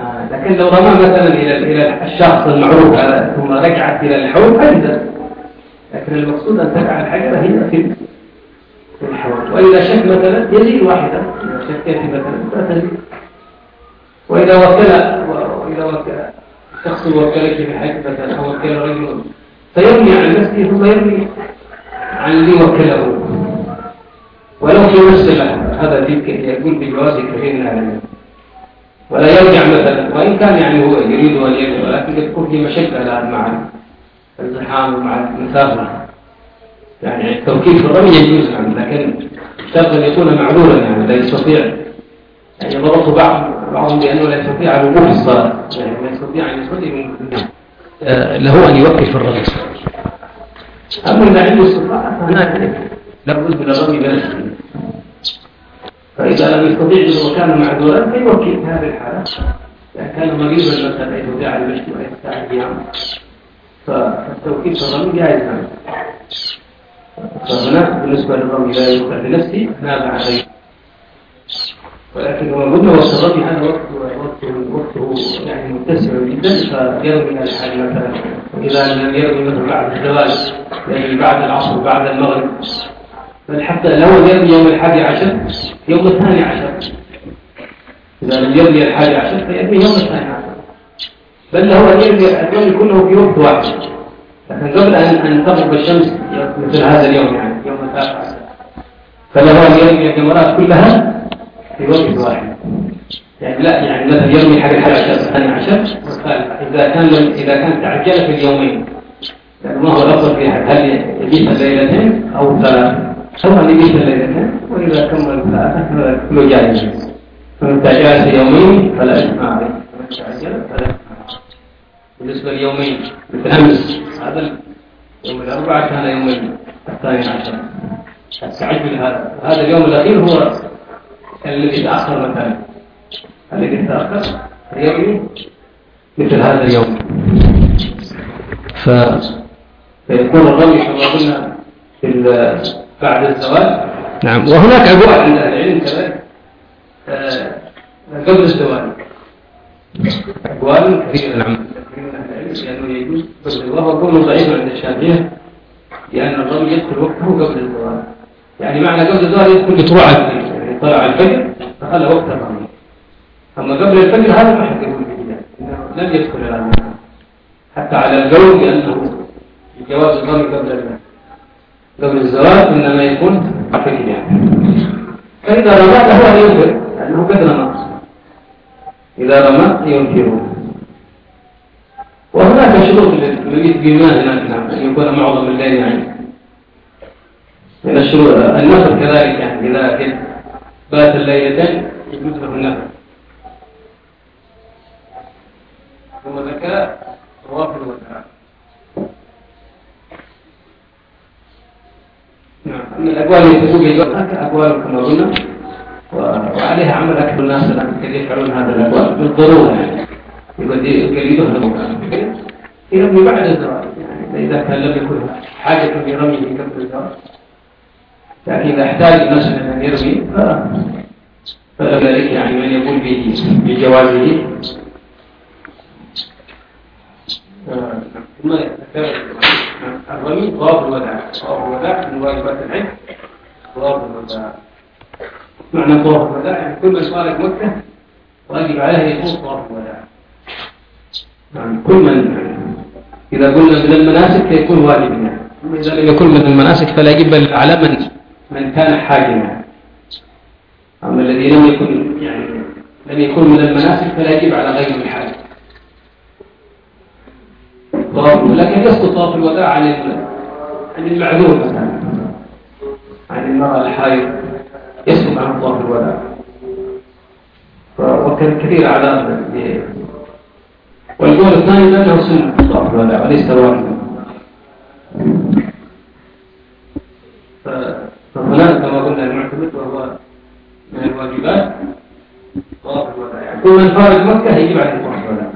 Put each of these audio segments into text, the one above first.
آه لكن لو رمى مثلا إلى الشخص المعروف هذا ثم رجعت إلى الحوض فإذا لكن المقصود أن تقع الحجرة هي في الحوض. وإذا شك مثلا يزيد واحدة إذا شكت مثلا فتزيد وإذا وكل وإذا وكل شخص وكلك في حج مثلا أو وكل رجل فيرمي عن نفسه ثم يرمي عن اللي وكله. ولو في نفس هذا يقول بجواز كثير من العلماء ولا يرجع مثلا. وإن كان يعني هو يريد أن يرجع ولكن يكون في مشكلة مع الزحام ومع المسافة يعني التوكيد في الرمي يجوز عنه لكن شرط أن يكون معذورا يعني لا يستطيع. يعني ضبط بعض بعضهم بأنه لا يستطيع الوقوف في الصلاة. يعني لا يستطيع أن يصلي آه، له أن يوقف في الرمي. أما إذا عنده استطاعة فهناك لابد من الرمي بنفسه. فإذا لم يستطيع إذا وكان معذورا فيوكل في هذه الحالة إذا كان مريضا مثلا يستطيع المشي ويستطيع القيام فالتوكيل في الرمي جائز فهنا بالنسبة للرمي لا يوكل بنفسه نابع عليه ولكن هو قلنا الرمي هذا وقت وقته يعني متسع جدا فيرمي الحال مثلا. إذا لم يرمي مثلا بعد الزواج يعني بعد العصر بعد المغرب. بل حتى لو يرمي يوم الحادي عشر يوم الثاني عشر. إذا لم يرمي الحادي عشر فيرمي يوم الثاني عشر. بل له أن يرمي اليوم كله في وقت واحد. لكن قبل أن أن تغرب الشمس مثل هذا اليوم يعني يوم الثالث عشر. فله أن يرمي الجمرات كلها في وقت واحد. يعني لا يعني مثلا يرمي الحادي عشر الثاني عشر والثالث إذا كان إذا كان تعجل في اليومين يعني ما هو الأفضل في هل يجيب الليلتين أو ثلاث سواء يجيب الليلتين وإذا كمل ثلاثة فلا كله جائز فمن تعجل يومين فلا إثم عليه ومن تعجل فلا إثم بالنسبة ليومين مثل أمس هذا يوم الأربعاء كان يوم الثاني عشر. التعجل هذا هذا اليوم الأخير هو الذي تأخر مثلا. الذي تأخر اليوم مثل هذا اليوم. ف... فيكون الرمي كما قلنا في بعد الزواج نعم. وهناك أبواب عند العلم كذلك آه، قبل الزواج أبواب كثيرة نعم لأنه يجوز. قبل وهو ضعيف عند الشافعية لأن الرجل يدخل وقته قبل الزواج يعني معنى قبل الزواج يدخل بطلوع يعني طلع الفجر فخلى وقت الرمي أما قبل الفجر هذا ما حد يقول به لم يدخل الآن حتى على القول بأنه جواز الرمي قبل الفجر قبل الزواج إنما يكون يعني فإذا رمى أن ينكر لأنه قد رمى. إذا رمى ينكره وهناك شروط بما هناك نعم أن يكون معظم الليل يعني من الشروط النفر كذلك يعني إذا بات الليلتين له النفر. ثم ذكر روافد والدعاء نعم أما الأقوال التي توجد أقوال كما قلنا وعليها عمل أكثر الناس الآن يفعلون هذا الأقوال بالضرورة. يعني يريدون المكان يرمي بعد الزواج يعني إذا كان لم يكن حاجة في رميه قبل الزواج لكن إذا احتاج الناس أن يرمي فذلك يعني من يقول به بجوازه. ثم الرمي طواف الوداع. طواف الوداع من واجبات العلم. طواف الوداع. معنى طواف الوداع يعني كل من صارت مكة واجب عليه يكون طواف الوداع. يعني كل من إذا قلنا من المناسك فيكون واجبا يعني إذا لم يكن من المناسك فلا يجب على من من كان حاجما أما الذي لم يكن يعني لم يكن من المناسك فلا يجب على غير الحاج لكن يسقط طواف الوداع عن عن المعذور مثلا عن المرأة الحائض يسقط عن طواف الوداع. وكان كثير على والقول الثاني بأنه سنة طواف الوداع وليس واجبا فهناك كما قلنا المعتمد وهو من الواجبات طواف الوداع. يعني كل من خارج مكة يجب عليه طواف الوداع.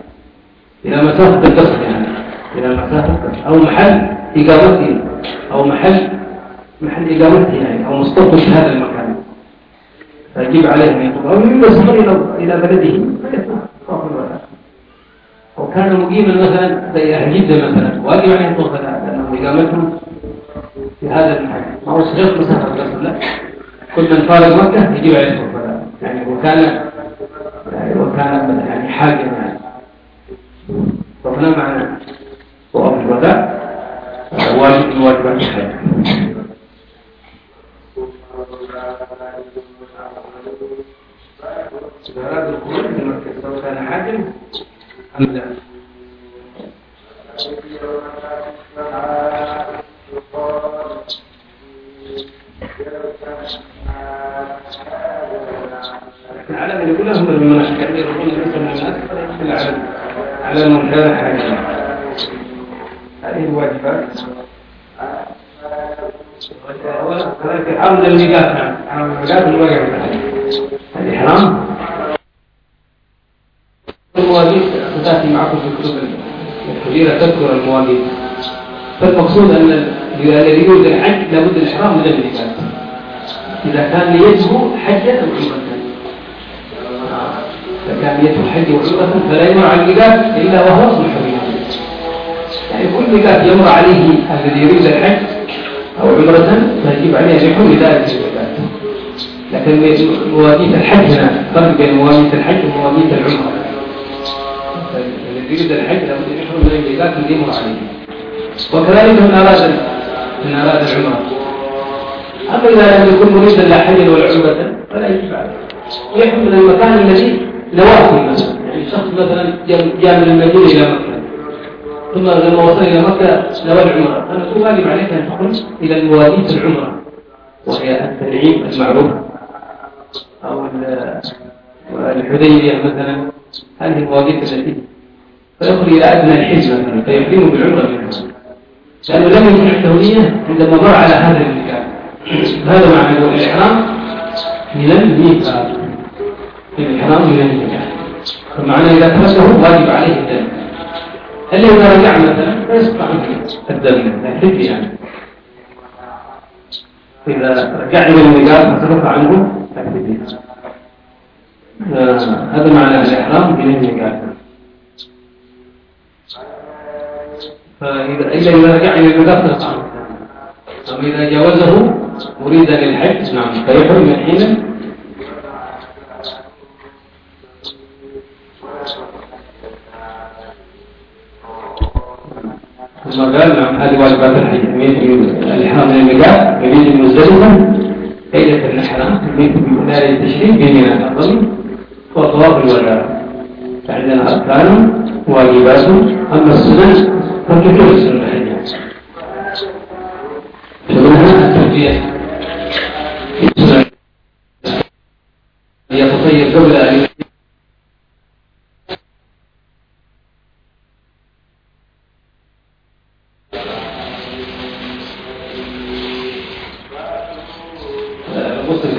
إلى مسافة يعني. إلى المسافة أو محل إقامته أو محل محل إقامته يعني أو مستوطن هذا المكان. فيجب عليه أن يطوف أو السفر إلى إلى بلده. فيطوف كان مقيما مثلا زي أهل جدة مثلا واجب عليه الطواف لأنه إقامتهم في هذا المحل. ما هو صغير مسافة بس لا. كل من فارق مكة يجب عليه الطواف يعني وكان يعني وكان يعني حاكما يعني. فهنا معنى واجب من واجبات الحج أراد الخروج من مكة سواء كان حاكم أم لا العالم اللي كلهم من المناسك اللي يقولون يدخل على من كان هذه الواجبات وكذلك حرم الميقات نعم حرم الميقات الواجب الإحرام المواقيت ستأتي معكم في كتب الكبيرة تذكر المواقيت فالمقصود أن الذي يريد الحج لابد الإحرام من الميقات إذا كان نيته حجا أو عمرة. إذا كان نيته حج وعمرة فلا يمر على الميقات إلا وهو ميقات يمر عليه الذي يريد الحج أو عمرة فيجب عليه أن يحول ذلك الميقات لكن مواقيت الحج هنا. فرق بين مواقيت الحج ومواقيت العمرة. الذي يريد الحج لابد أن يحول من الميقات الذي يمر عليه. وكذلك من أراد من أراد العمرة. أما إذا لم يكن مريدا لا حجا ولا عمرة فلا يجب عليه. ويحمل من المكان الذي نواه مثلا يعني شخص مثلا جاء من المدينة إلى مكة. ثم لما وصل إلى مكة نوى العمرة فالمسؤول واجب عليك أن تخرج إلى المواليد العمرة. وهي التنعيم المعروف. أو الحديبية مثلا. هذه المواقيت التي فيخرج إلى أدنى الحج مثلا فيحرم بالعمرة منها لأنه لم يكن عنده عندما مر على هذا المكان. هذا معنى الإحرام من الميقات الإحرام من الميقات فمعنى إذا تركه واجب عليه الدم. اللي إذا رجع مثلا فيسقط عنه الدم الحج يعني. إذا رجع إلى الميقات فترك عنه الحج آه، هذا معنى الإحرام من الميقات فإذا إلا إذا رجع إلى الميقات فيسقط عنه أما إذا جاوزه مريدا للحج نعم. فيحرم حينا ثم قال نعم هذه واجبات الحج الإحرام. من الميقات يمين المزدلفة ليلة الإحرام تبيت بمنار التشريك بمنى الأفضل وطواف الوداع فعندنا أركان واجبات. أما السنن فكثير السنن الحج فمنها التربية يتطيب قبل أن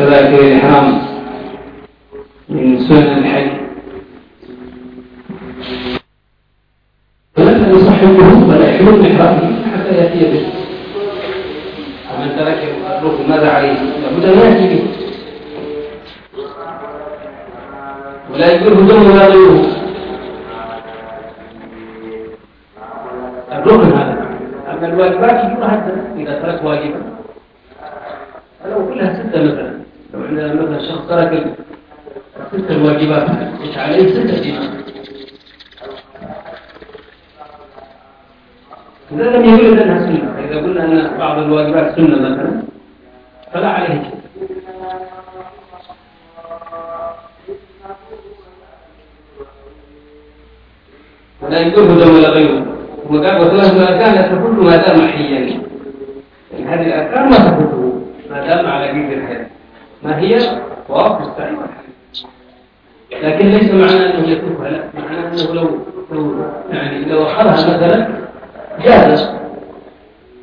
كذلك الإحرام من سنن الحج. فلن يصحبه ولا يحرم الإحرام حتى يأتي به. ومن ترك الركن ماذا عليه؟ لابد أن يأتي به. ولا يكره دم ولا غيره. الركن هذا. أما الواجبات يجرها إذا ترك واجبا. فلو كلها ستة مثلا. عندنا مثلا شخص ترك ست الواجبات إيش عليه؟ ستة دينار إذا لم يقل أنها سنة. إذا قلنا أن بعض الواجبات سنة مثلا فلا عليه شيء. ولا يكون دم ولا غيره. وقال وثلاث الأركان تكون ما دام حيا. يعني هذه الأركان ما تكون ما دام على قيد الحياة. ما هي؟ طواف السعي لكن ليس معنى أنه يتركها لا معنى أنه لو, لو يعني لو أخرها مثلا جاز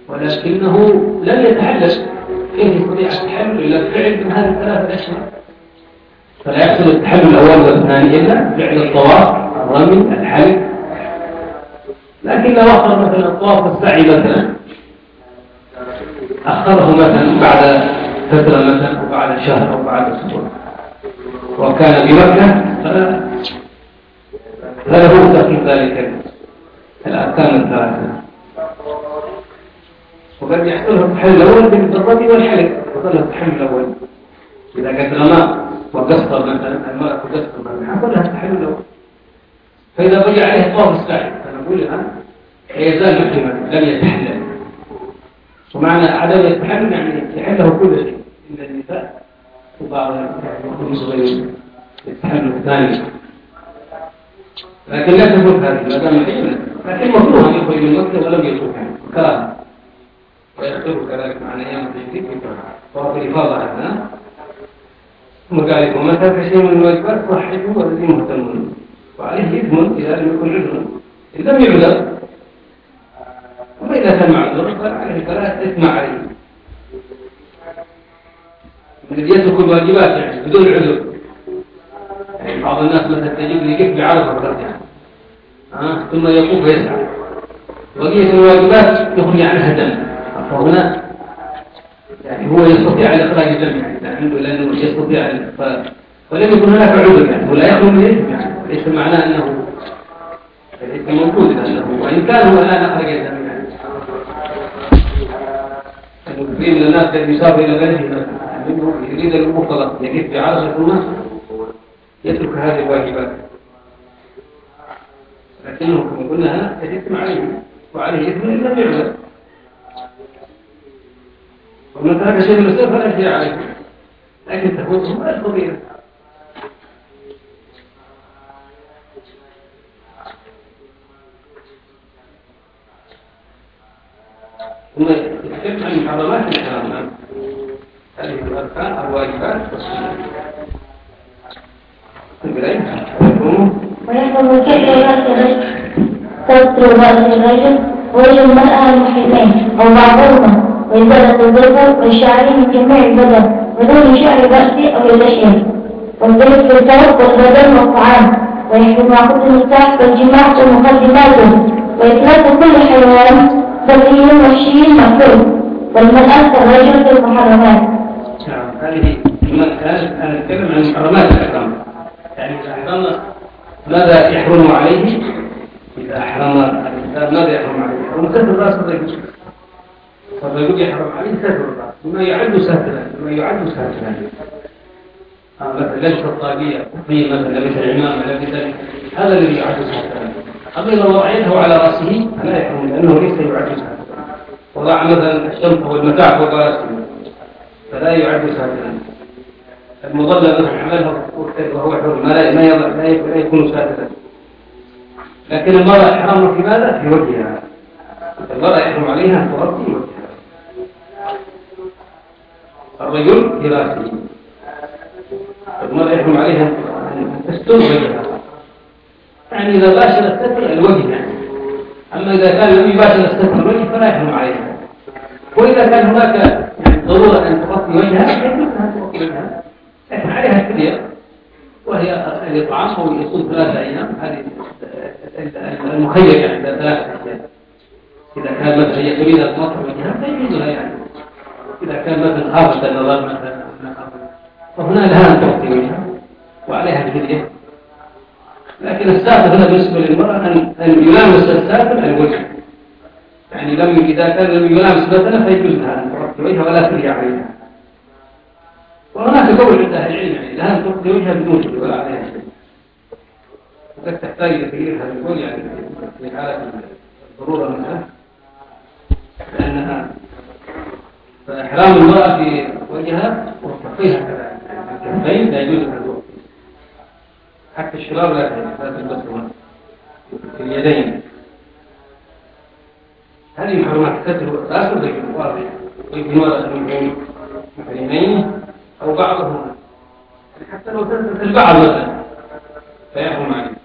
ولكنه لن يتحلل كيف يستطيع التحلل إلا بفعل من هذه الثلاثة أشهر فلا يحصل التحلل الأول والثاني إلا فعل الطواف الرمي الحلق. لكن لو أخر مثلا الطواف السعي مثلا أخره مثلا بعد فترة مثلا أو بعد شهر أو بعد أسبوع وكان بمكة فله تقييم ذلك. الأركان الثلاثة. وقد يحصلها التحلل الأول بالضرب والحلق. يحصلها التحلل الأول. إذا كانت الماء وقصر مثلا الماء وقصر مثلا حصلها التحلل الأول. فإذا بقي عليه الطواف الساعي فنقول الآن يزال محرما لم يتحلل. ومعنى عدم التحلل يعني يحله كل شيء. إلا النساء وبعض المصغرين التحلل الثاني. لكن لا تكون هذه ما دام لكن مكروه أن يخرج من مكه ولم يترك كراهه ويختلف كذلك عن أيام التشريك طواف الافاضه هذا ثم قال ومن ترك شيء من الواجبات صحته والذي مهتم وعليه إثم إذا لم يكن عذر. إن لم يعذر وإذا كان معذور فعليه فلا اثم عليه. الذي يترك الواجبات يعني بدون عذر. يعني بعض الناس مثلا تجد يقف بعرفه وترجع آه ثم يقوم ويسعى بقية الواجبات يغني عنها دم فهنا يعني هو يستطيع الإخراج الدم يعني. عنده لأنه يستطيع ف... ولم يكن هناك عذر يعني. ولا يخلو من الإثم يعني. ليس معناه أنه الإثم موجود لأنه وإن كان هو الآن أخرج الدم يعني من الناس الذي يسافر إلى بلده منه يريد المطلق يقف بعرض ثم يترك هذه الواجبات. لكنه كما قلنا يتم عليه وعليه إثم إن لم يعمل ومن ترك شيء من السلف فلا شيء عليه. لكن تفوته ما يستطيع. ثم يتكلم عن محرمات الإحرام هذه الأركان الواجبات كيف رأس الرجل ستر الرجل وجه المرأة المحرمين أو بعضهما وإزالة الظفر والشعر من جميع البدن ودون شعر رأسي أو يدشين والزيت في الثوب والبدن والطعام ويحكم معقود النكاح والجماع ومقدماته وإطلاق كل حيوان والمرأة كالرجل في المحرمات. نعم هذه أنا أتكلم عن محرمات الإحرام يعني إذا أحرم ماذا يحرم عليه؟ إذا أحرم الإنسان ماذا يحرم عليه؟ يحرم ستر الرأس الرجل فالرجل يحرم عليه ستر الرأس بما يعد ساترا بما يعد ساترا. مثلا لبس الطاقية مثلا لبس العمامة لبس هذا الذي يعد ساترا. أما إذا وضع يده على رأسه فلا يحرم لأنه ليس ساترا وضع مثلا الشنطة والمتاع فوق رأسه فلا يعد ساترا المظلة مثلا عملها وهو حر ما لا يضع لا يكون ساترا لكن المرأة إحرامها في ماذا؟ في وجهها. المرأة يحرم عليها أن تغطي وجهها. الرجل في رأسه. المرأة يحرم عليها أن تستر وجهها يعني إذا باشر الستر الوجه يعني. أما إذا كان لم يباشر الستر الوجه فلا يحرم عليها وإذا كان هناك يعني ضرورة أن تغطي وجهها فيجوز أن تغطي وجهها. لكن عليها الفدية وهي الإطعام أو يصوم ثلاثة أيام. هذه المخير يعني ثلاثة أيام. إذا كان مثلا هي تريد أن تغطي وجهها فيجوز لها يعني. إذا كان مثلا خافت النظر مثلا فهنا لها أن تغطي وجهها وعليها الفدية لكن الساتر هنا بالنسبة للمرأة أن يلامس الساتر الوجه يعني لم إذا كان لم يلامس بدنه فيجوز لها أن تغطي وجهها ولا ترجع عليها. وهناك قول عند أهل العلم يعني لها أن تغطي وجهها بدون شيء ولا عليها شيء وقد تحتاج إلى تغيير هذا القول يعني في حالة الضرورة منها لأنها فإحرام المرأة في وجهها وكفيها كذلك. يعني الكفين لا يجوز أن حتى الشراب لا تلبسها في اليدين. هذه محرمات ستر لا تدرك واضح ورقة من محرمين أو بعضهما. حتى لو تثبت البعض مثلا فيحرم عليه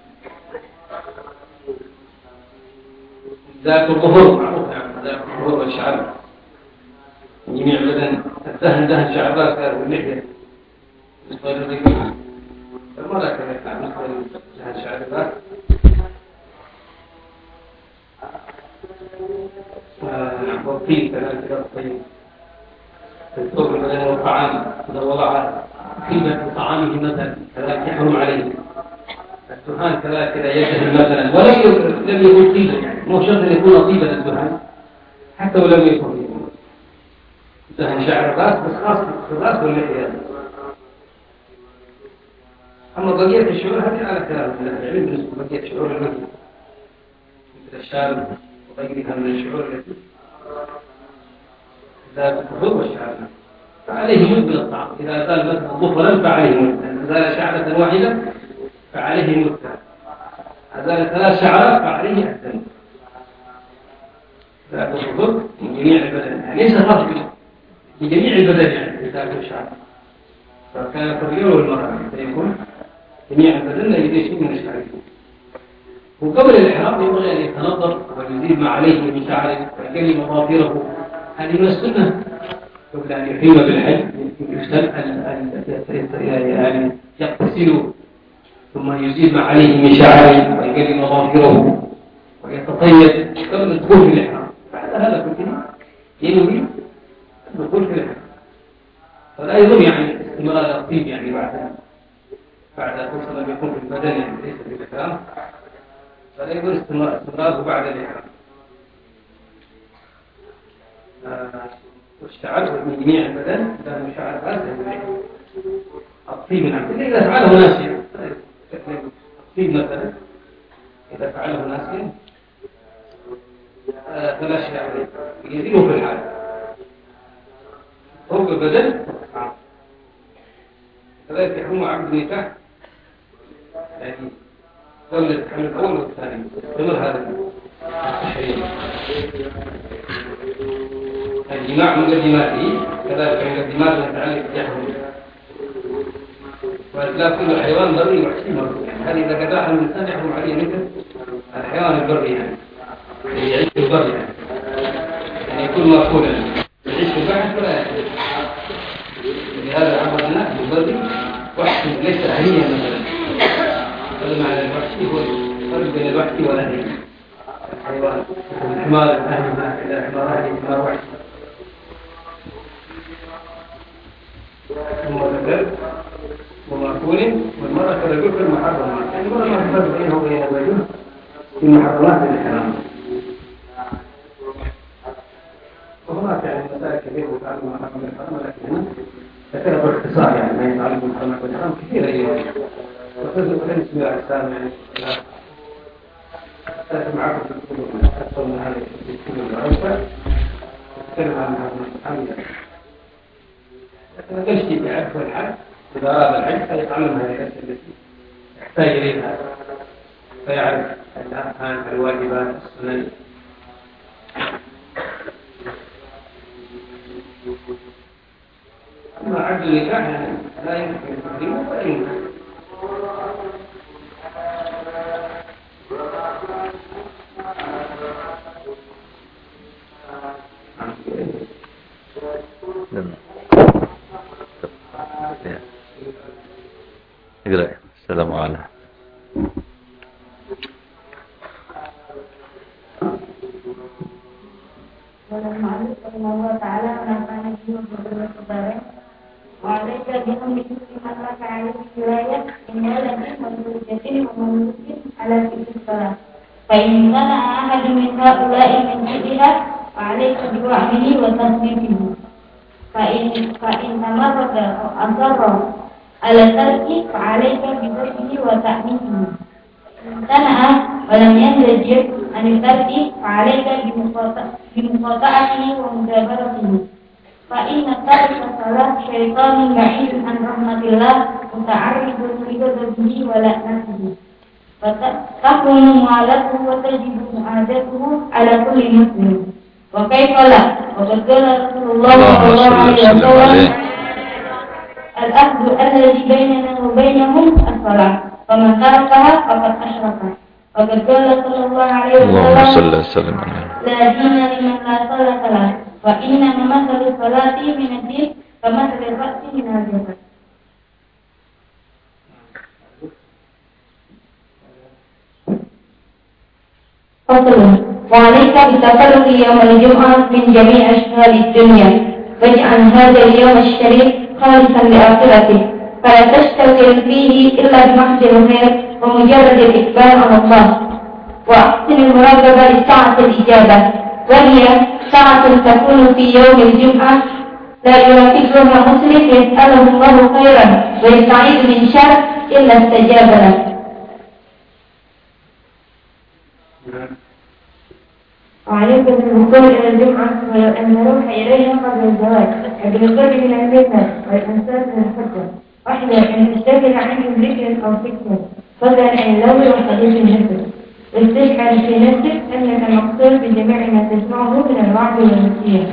ذات الظهور معروف يعني ذات الظهور والشعر. جميع بدن الدهن دهن شعر راسه واللحية لدهن شعر إذا وضع في طعامه مثلا يحرم عليه. كذلك ولم لم يكن طيبا يعني. مو شرط أن يكون طيبا حتى ولم يكن. دهن شعر الراس بس خاص في الراس واللحية أما بقية الشعور هذه على كلام العلم بالنسبة لبقية شعور الوجه مثل الشارب وغيرها من الشعور التي لا الظهور والشعر فعليه مد من الطعام إذا زال مثلا ظفرا فعليه مد إذا زال شعرة واحدة فعليه مد إذا زال ثلاث شعرات فعليه الدم لا الظهور من جميع البدن. يعني ليس فرق في جميع البدن يعني إذا كان شعر. فكان الرجل والمرأة فيكون جميع البدن لا يجي شيء من الشعر. وقبل الإحرام ينبغي أن يتنظر ويزيد ما عليه من شعره ويكلم مظافره هذه من السنة. قبل أن يحرم بالحج يعني يغتسل. ثم يزيد ما عليه من شعره ويكلم مظافره ويتطيب قبل الدخول في الإحرام. بعد هذا كله ينوي الدخول في الإحرام. فلا يظن يعني استمرار الطيب يعني بعد. بعد فرصة لم يكن في البدن يعني ليس في الإحرام فلا يظن استمراره بعد الإحرام آه، والشعر من جميع البدن له شعر راسه الطيب من عبد إذا فعله ناسيا الطيب مثلا إذا فعله ناسيا آه، فلا عليه. يزيده في الحال. فوق البدن كذلك يحرم عبد النكاح. يعني قبل التحمل الأول والثاني هذا؟ الجماع مقدماته كذلك مقدمات وإتلاف كل حيوان بري مرضي يعني هذه إذا كذا الإنسان يحرم عليه مثل الحيوان البري يعني. اللي يعيش البر يعني. يعني يكون مأكولا يعيش في البحر ولا يأكل لهذا عبر الناس بالبري. وحشي ليس أهليا. مثلا والأهلي الحيوان الحمار الأهلي ما إذا حمار أهلي حمار وحشي ثم ذكر ومأكول والمرأة كذلك في المحرمات يعني المرأة ما تفرق بينه وبين الرجل. في محرمات الإحرام وهناك يعني مسائل كثيرة تتعلق بمحرمات الإحرام ولكن هنا باختصار يعني ما يتعلق بمحرمات الإحرام كثيرة أيضا وتجد للأجسام يعني أتكلم عن إذا أراد فيتعلم هذه الأشياء التي يحتاج إليها فيعرف الأركان الواجبات السنن. أما عبد النكاح لا يمكن تقديمه ولا يمكن أصر على الترك فعليك بذبحه وتأمينه امتنع ولم ينزجر عن الترك فعليك بمقاطعته ومجابرته فإن الترك صلاة شيطان بعيد عن رحمة الله متعرض لغضبه ولعنته فتحرم مالته وتجب معادته على كل مسلم وكيف لا وقد قال رسول الله صلى الله عليه وسلم الأهد الذي بيننا وبينهم الصلاة. فمن تركها فقد أشرك. وقد قال صلى الله عليه وسلم لا دين لمن لا صلاة له وإنما مثل الصلاة من الدين كمثل الرأس من الجسد فصل وعليك بتفرغ يوم الجمعة من جميع أشغال الدنيا. واجعل هذا اليوم الشريف خالصا لآخرته فلا تشتغل فيه إلا بمحض الخير ومجرد الإقبال على الله. وأحسن المراقبة لساعة الإجابة وهي ساعة تكون في يوم الجمعة. لا يرافقها مسلم يسأله الله خيرا ويستعيذ من شر إلا استجاب له. وعليكم بالوصول إلى الجمعة وأن نروح إليها قبل الزواج وبالقرب من المثل والإنسان من الحجة واحذر أن تشتغل عنهم ذكر أو فكر فضلا عن اللوم وحديث النفس واستشعر في نفسك أنك مقصود بجميع ما تسمعه من الوعد والنصيحة.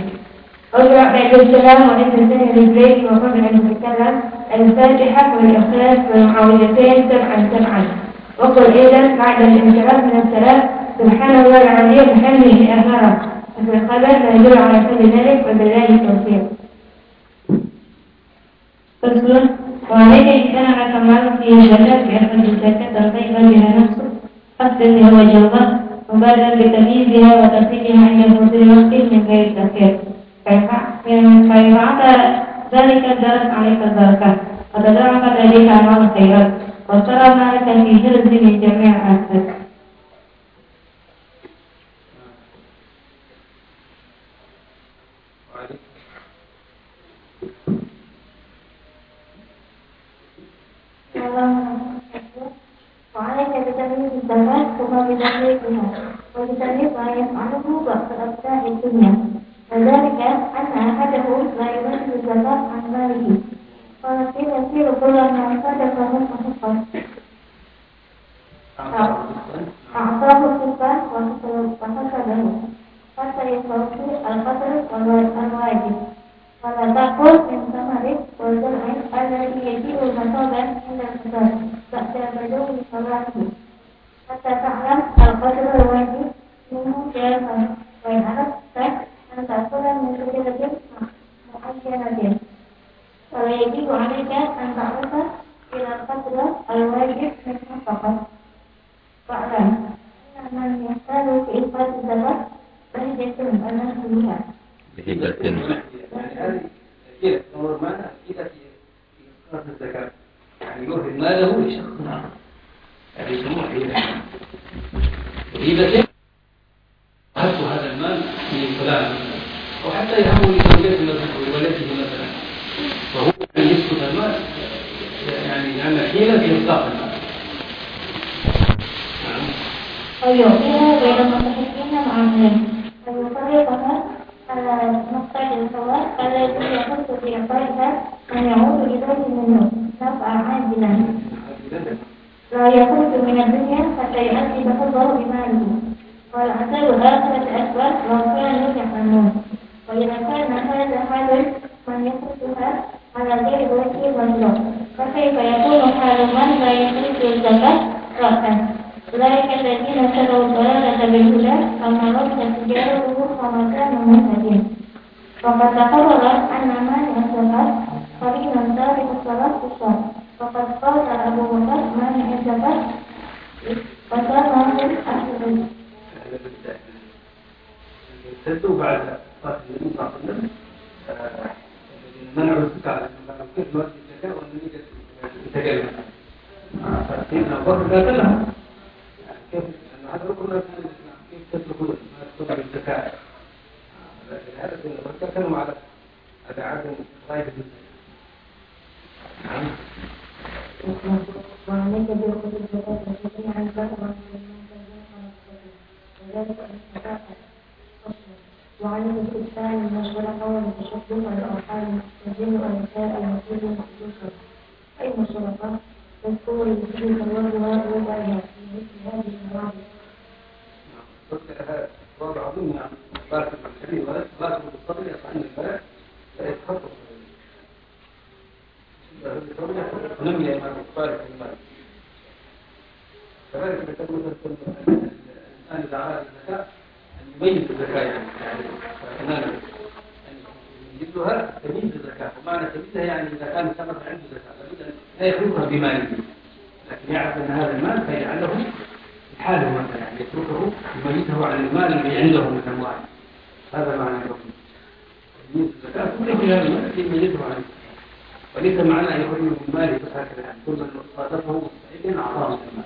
اقرأ بعد السلام وأنت تنهي رجليك وقبل أن تتكلم. الفاتحة والإخلاص والمعوذتين سبعا سبعا. وقل أيضا بعد الانصراف من الصلاة سبحان الله العظيم بحمده أثارا وفي لا يدل على كل ذلك وبالله التوفيق. فصل وعليك اجتنع كمال في الزكاة بأخذ الزكاة الطيبة بها نفسه قصد وجه الله مبادرا بتمييزها وترتيبها عند حضور وقت من غير تفكير. فيفعل ذلك الدرس عليك البركة. وتدرك ذلك أعمال الخيرات. وصار ذلك في حرز من جميع أهلك وعليك بتمييز الزكاة ثم بتحريكها وبتمييز ما يفعله بعض أبناء الدنيا وذلك أن أحده لا يمثل الزكاة عن ماله الذي يحط في عقائها من يعود إليه منه نفعا عاجلا لا يخرج من الدنيا حتى يؤدي حظه بماله والعسل الآخرة أكبر لو كانوا يعلمون وإذا كان هذا حال من يخرجها على غير وجه مطلوب فكيف يكون حال من لا يخرج الزكاة رأسا أولئك الذين اشتروا الضلالة بالهدى فما ربحت تجارته وما كانوا مهتدين وقد تقرر أن مانع الزكاة قرينا تارك الصلاة في وقد قال أبو بكر مانع الزكاة وكان من ارتدوا بعد قتل وسلم آه، منعوا الزكاة كيف الزكاة كيف؟ هذا كيف الزكاة لكن هذا بكر كانوا على الزكاة نعم وعليك بوقت الزكاة التي عن وذلك الاستطاعة المشورة والتشبه والأرحام والجن والنساء المفيد خصوصا أي مشورة تذكر الوجود والرواء والبيان في مثل هذه المواضيع وضع عظيم يعني ولا بارك بالصبر يصح ان البلاء لا يتخطط نمي ما بارك المال كذلك عاد الزكاة أن يميز الزكاة يعني. يعني كمان أن يجدها تمييز الزكاة. ومعنى تمييزها يعني إذا كان ثمر عنده ان لا يخلطها بماله لكن يعرف أن هذا المال فيجعله حاله مثلا. يعني يتركه يميزه عن المال الذي عنده من اموال هذا معنى الحكم. تمييز الزكاة كله في هذا المال الذي يميزه عن وليس معنى أن يخرج من ماله هكذا. يعني كل من صادفه مستعدا اعطاه من المال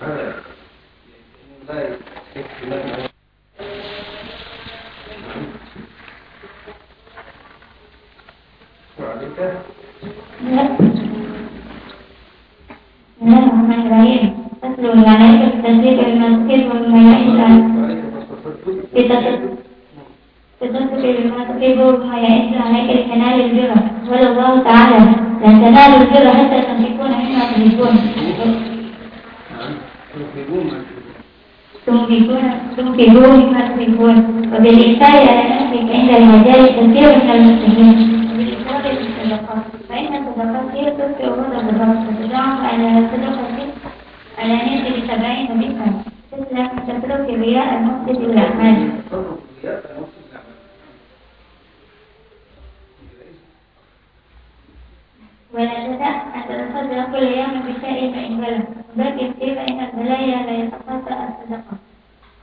هذا لا يكفي وعليك لا لا الرحمن الرحيم تتلو عليك التسبيح المذكر والملائكة وعليك فاستغفرت بما تحب وما يئس عليك لكمال البر قال الله تعالى لن تنالوا البر حتى تنفقون مما تحبون تنفقون تنفقون مما تحبون وبالإحسان على نفسك عند المجال كثير من المسلمين وبالإحسان بالصدقات فإن الصدقات هي تذكر غضب الرب وتضاعف على الصدقة على نية بسبعين ضعفا تسلم تترك الرياء المفسد للأعمال ولا تدع أن تتصدق كل يوم بشيء فإن بلغ. وذكر فيه فإن البلايا لا يتخطى الصدقة.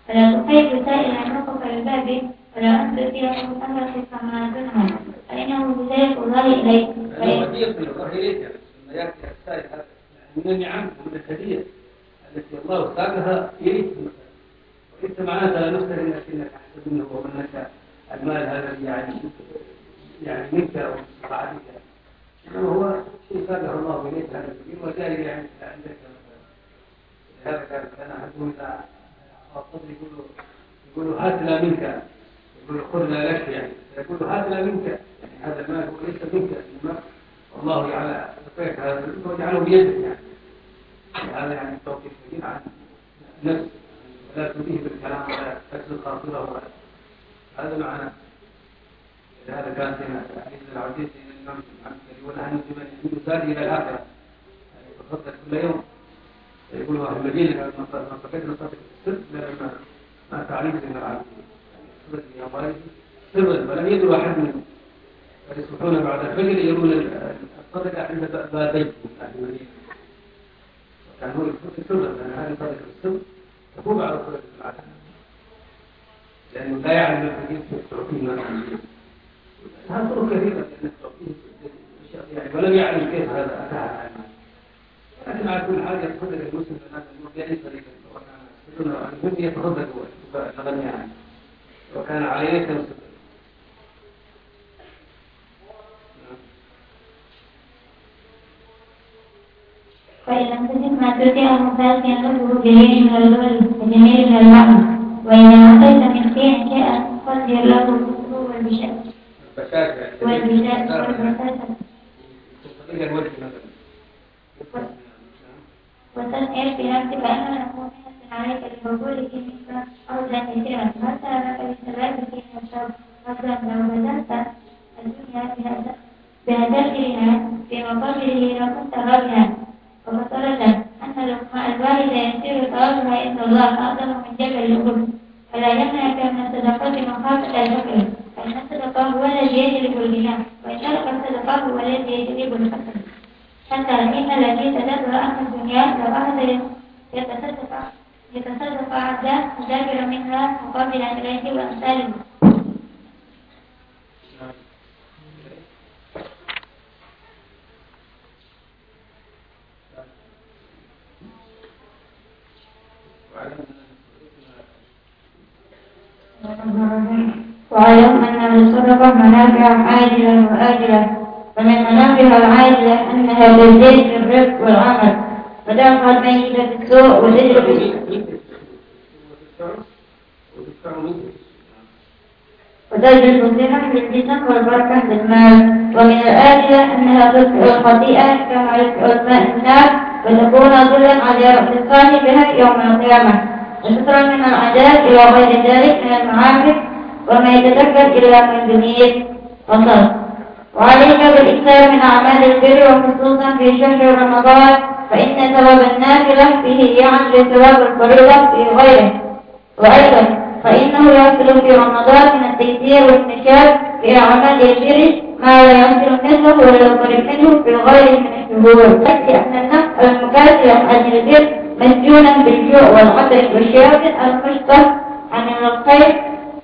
فلا تخيف سائل عنقك ببابه ولا أن تؤتيه ثمرة كما تنهى فإنه بذلك الله إليك. هدية من الله إليك يعني ثم يأتي السائل يعني من النعم ومن الهدية التي الله ساقها إليك. وإنت معناتها لا نفترض أنك إنك أحسن منه وأنك المال هذا يعني يعني منك ومستطاعتك إنما هو شيء ساقه الله إليك هذا الكبير وجاء يعني عندك لهذا كان أحدهم إذا الصدر يقول له يقول له هات لا منك. يقول له خذ لا لك يعني. يقول له هات لا منك. يعني هذا المال هو ليس منك إنما الله جعل يعطيك هذا المال وجعله بيدك يعني. هذا يعني توقيف كبير عن النفس ولا تليه بالكلام ولا تكسر خاطره هذا معنى كان هنا حديث العزيز إلى الإمام يقول عن بمن يحمل زاد إلى الآخرة. يعني يتصدق كل يوم. يقول أهل المدينة ما فقدنا صدق السر لما ما تعريف من العالم صدق يا مريض سرا ولم يدروا أحد منهم. فيصبحون بعد الفجر يرون الصدقه عند باب بيت أهل المدينة كان هو يصدق سرا لأن هذه صدقه السر تكون على صدقه العالم. لأنه لا يعلم الحديث في عنده هذا طرق كثيرة يعني ولم يعلم كيف هذا أتى لكن على كل حال يتصدق المسلم بهذا الأمور بأي طريقة سواء كان سنة المهم يتصدق الغني عنه وكان عليه فإن لم تجد ما تؤتي الممتاز ينقذه جميل من اللؤلؤ وجميل المعنى وإذا أعطيت من شيء شيئا فاصبر له في نفسك أن نكون عليك لقبولك منك أرضا كثيرا حتى لك بثباتك من الشر لو بدأت الدنيا بهذا بهدفها في مقابله لكنت راضيا وفترة أن لقماء الوالد يسير ثوابها عند الله أعظم من جبل الأرض فلا يمنعك من الصدقات مخافة الفقر فإن الصدقة هو الذي يجلب الغنى ترك الصدقة هو الذي يجلب الفقر حتى إن الذي تدبر أمر الدنيا لو أحد يتصدق يتصدق عبدا مدابر منها مقابلا إليه وأمثاله. واعلم أن للصدقة منافع عاجلة وآجلة. ومن منافعها العاجلة أنها تزيد في الرزق والعمل. وتأخذ ميتة السوء وتجلب وتجلب الصحة للجسم والبركة للمال ومن الآجلة أنها تدفع الخطيئة كما يدفع الماء النار وتكون ظلا على رأس صاحبها يوم القيامة. وسترا من العذاب إلى غير ذلك من المعاصي. وما يتذكر إلا من دنيا وصل. وعليك بالإكثار من أعمال البر وخصوصا في شهر رمضان فإن ثواب النافلة فيه يعد ثواب الفريضة في غيره. وأيضا فإنه يحصل في رمضان من التيسير والنشاط في أعمال البر ما لا يحصل مثله ولا يقرب منه في غيره من الشهور. يكفي أن النفس المكاسب عن البر مسجونا بالجوع والعطش والشياطين المشتق عن الخير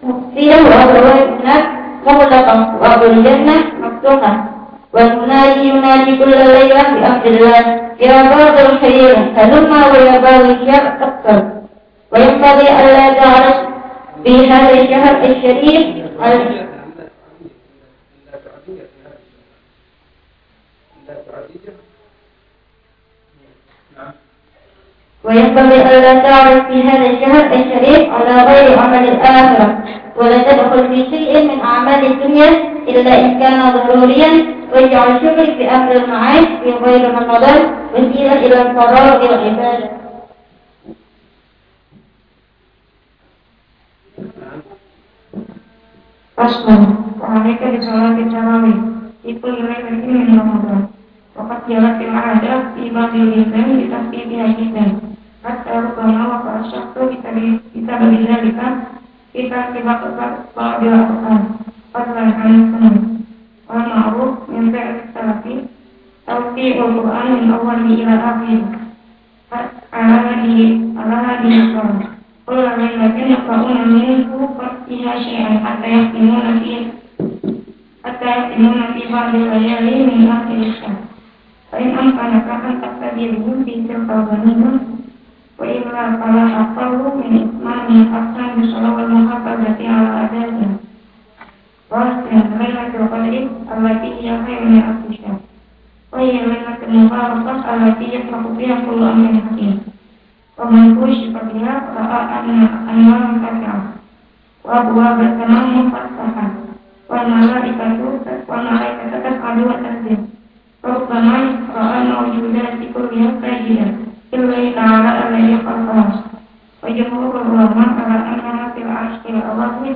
مخفية وأبواب الناس مغلقة وأبو الجنة مفتوحة. والمنادي ينادي كل ليلة بأمر الله يا بعض الخير هلما ويا بعض الشر أكثر وينبغي ألا تعرف في هذا الشهر الشريف وينبغي ألا تعرف في هذا الشهر الشريف على غير عمل الآخرة ولا تدخل في شيء من أعمال الدنيا إلا إن كان ضروريا. واجعل شغل في أمر المعاش في غير رمضان وسيلة إلى الفراغ والعبادة. فصل وعليك بصلاة التراويح في كل ليلة من رمضان وقد جرت العادة في بعض البلدان بتخفيفها جدا حتى ربما وقع الشخص بسبب ذلك في ترك بعض الأركان فضلا عن السنة والمعروف من فعل السلف توقيع القرآن من أوله إلى آخره على هذه على هذه الصورة كل ليلة يقرؤون منه فيها شيئا حتى يختمون فيه حتى يختمون في بعض الليالي من آخر الشهر فإن أمكنك أن تقتدي بهم في تلك الغنيمة وإلا فلا حقه من إتمام أقسام الصلاة والمحافظة على أدائها واحسن ليلة القدر التي هي خير من ألف شهر وهي ليلة المباركة التي يفرح فيها كل أمر حكيم ومن كشف بها رأى أن أنوار كثيرة وأبواب السماء مفتحة والملائكة والملائكة تسعد وتسجد ربما رأى الموجودات كلها ساجدة إلا إذا على الذي خلقها وجمهور العلماء على أنها في العشر الأواخر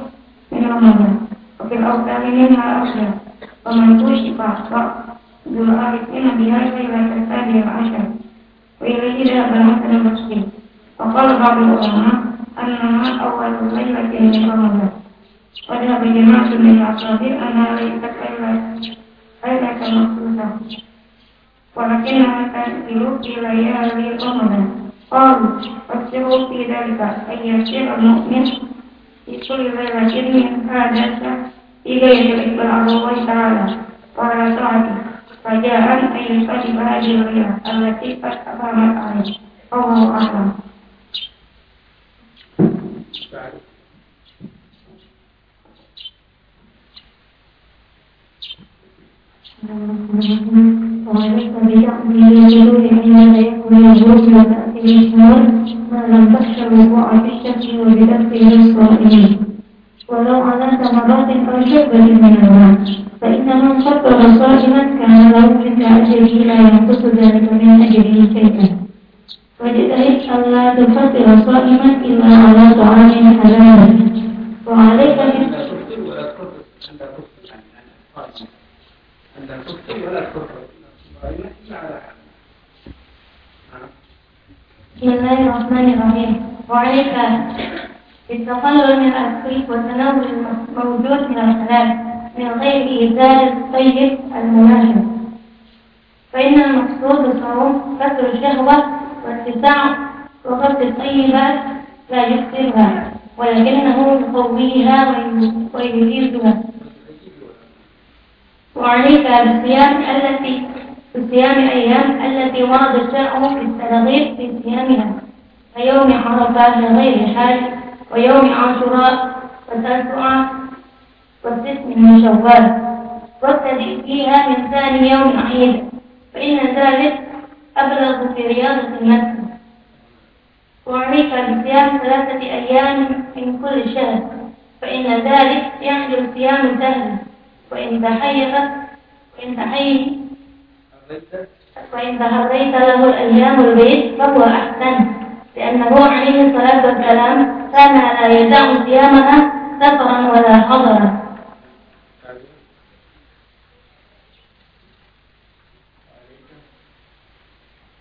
من رمضان وفي الأوتار منها أفضل ومن كشف ذو العارفين بها ليلة الثانية العشر وإليه ذهب الحسن البصري وقال بعض العلماء أنها أول ليلة من رمضان. وذهب جماعة من الأصابع أنها ليست ليلة مخصوصة. ولكنها تنزل في ليالي رمضان. قالوا والسر في ذلك أن يسير المؤمن في كل ليلة من هذا إليه على الله تعالى. وعلى طاعته فجاء أن يصلي هذه الليلة التي قد أقامت عليه. الله أعلم. بتأمين الجلود حينما يكون الجلود وتأتي الشهور ما لم تخشى الوقوع في الشك وبدفع الصائمين ولو على ثمرات أو شربة من الماء. فإن من فطر صائما كان له مثل أجره لا ينقص ذلك من أجره شيئا. واجتهد ألا تفطر صائما إلا على طعام حلال وعليك أن تخطئ ولا تخطئ بسم الله الرحمن الرحيم. وعليك بالتقلل من الأكل وتناول الموجود من الحلال من غير إزالة الطيب المناسب. فإن المقصود الصوم كسر الشهوة واتساع وقصد الطيبات لا يكسرها ولكنه يقويها ويزيدها وعليك بالصيام التي بصيام أيام التي ورد الشرع في الترغيب في صيامها كيوم عرفة لغير حاج ويوم عاشوراء وتسعة والست من شوال. وابتدئ فيها من ثاني يوم عيد. فإن ذلك أبلغ في رياضة المسجد. وعليك بصيام ثلاثة أيام من كل شهر. فإن ذلك يحجب صيام سهل وإن تحيقت وإن تحيق وإن تهريت له الأيام البيت فهو أحسن. لأنه عليه الصلاة والسلام كان لا يدع صيامها سفرا ولا حضرا.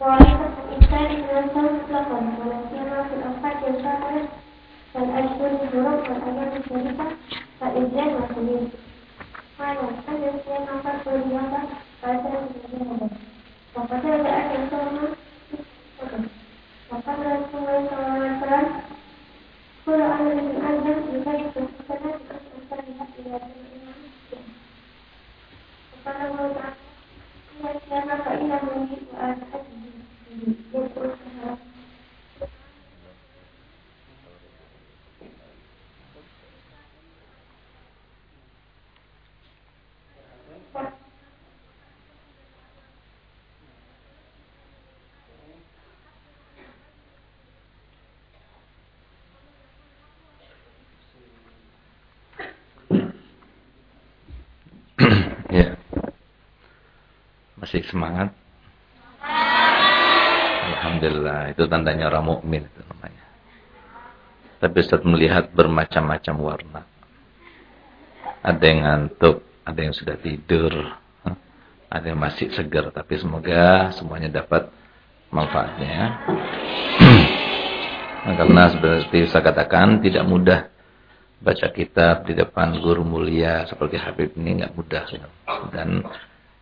وعليك الإنسان إلى الصوم مطلقا ولا سيما في الأوقات الفاضلة كالأشهر الحرم والأيام الشريفة فالإنسان والخليل الرياضة وقتل أكل الصوم وقبل رسول الله صلى الله عليه وسلم كل عمل من أجل لذلك الحسنات الأسفل إلى وقال الله تعالى Masih semangat? Alhamdulillah, itu tandanya orang mukmin itu namanya. Tapi Ustaz melihat bermacam-macam warna. Ada yang ngantuk, ada yang sudah tidur, ada yang masih segar. Tapi semoga semuanya dapat manfaatnya. nah, karena seperti saya katakan tidak mudah baca kitab di depan guru mulia seperti Habib ini nggak mudah. Dan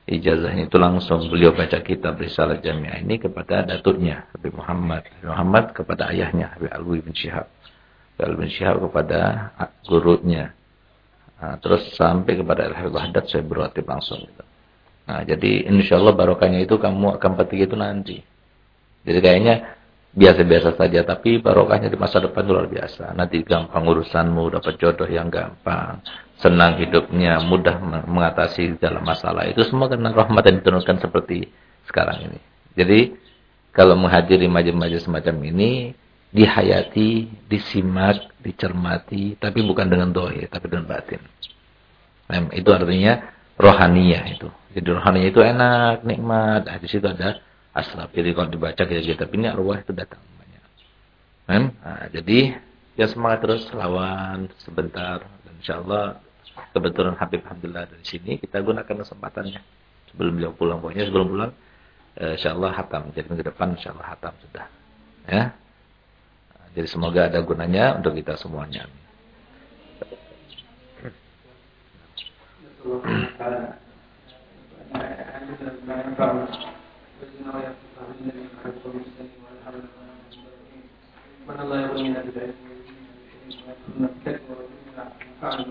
ijazahnya itu langsung beliau baca kitab risalah jamiah ini kepada datuknya Habib Muhammad Habib Muhammad kepada ayahnya Habib Alwi bin Syihab. Habib Alwi bin Syihab kepada gurunya. Nah, terus sampai kepada Al Habib Haddad saya berwatib langsung gitu. nah jadi insya Allah barokahnya itu kamu akan petik itu nanti. Jadi kayaknya biasa-biasa saja tapi barokahnya di masa depan luar biasa. Nanti gampang urusanmu dapat jodoh yang gampang. Senang hidupnya mudah mengatasi dalam masalah. Itu semua karena rahmat yang diturunkan seperti sekarang ini. Jadi kalau menghadiri majelis-majelis semacam ini dihayati, disimak, dicermati tapi bukan dengan doa tapi dengan batin. Nah, itu artinya rohaniyah itu. Jadi rohaniyah itu enak, nikmat. Nah, di situ ada asraf. Jadi kalau dibaca kita-kita ini arwah itu datang banyak. Nah, jadi ya semangat terus lawan sebentar dan insyaallah kebetulan Habib Alhamdulillah dari sini kita gunakan kesempatannya sebelum beliau pulang pokoknya sebelum pulang eh, insyaallah hatam jadi ke depan insyaallah hatam sudah ya jadi semoga ada gunanya untuk kita semuanya من الله يغني من العلم ونذكر ونفعل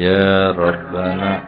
Ya Rabbana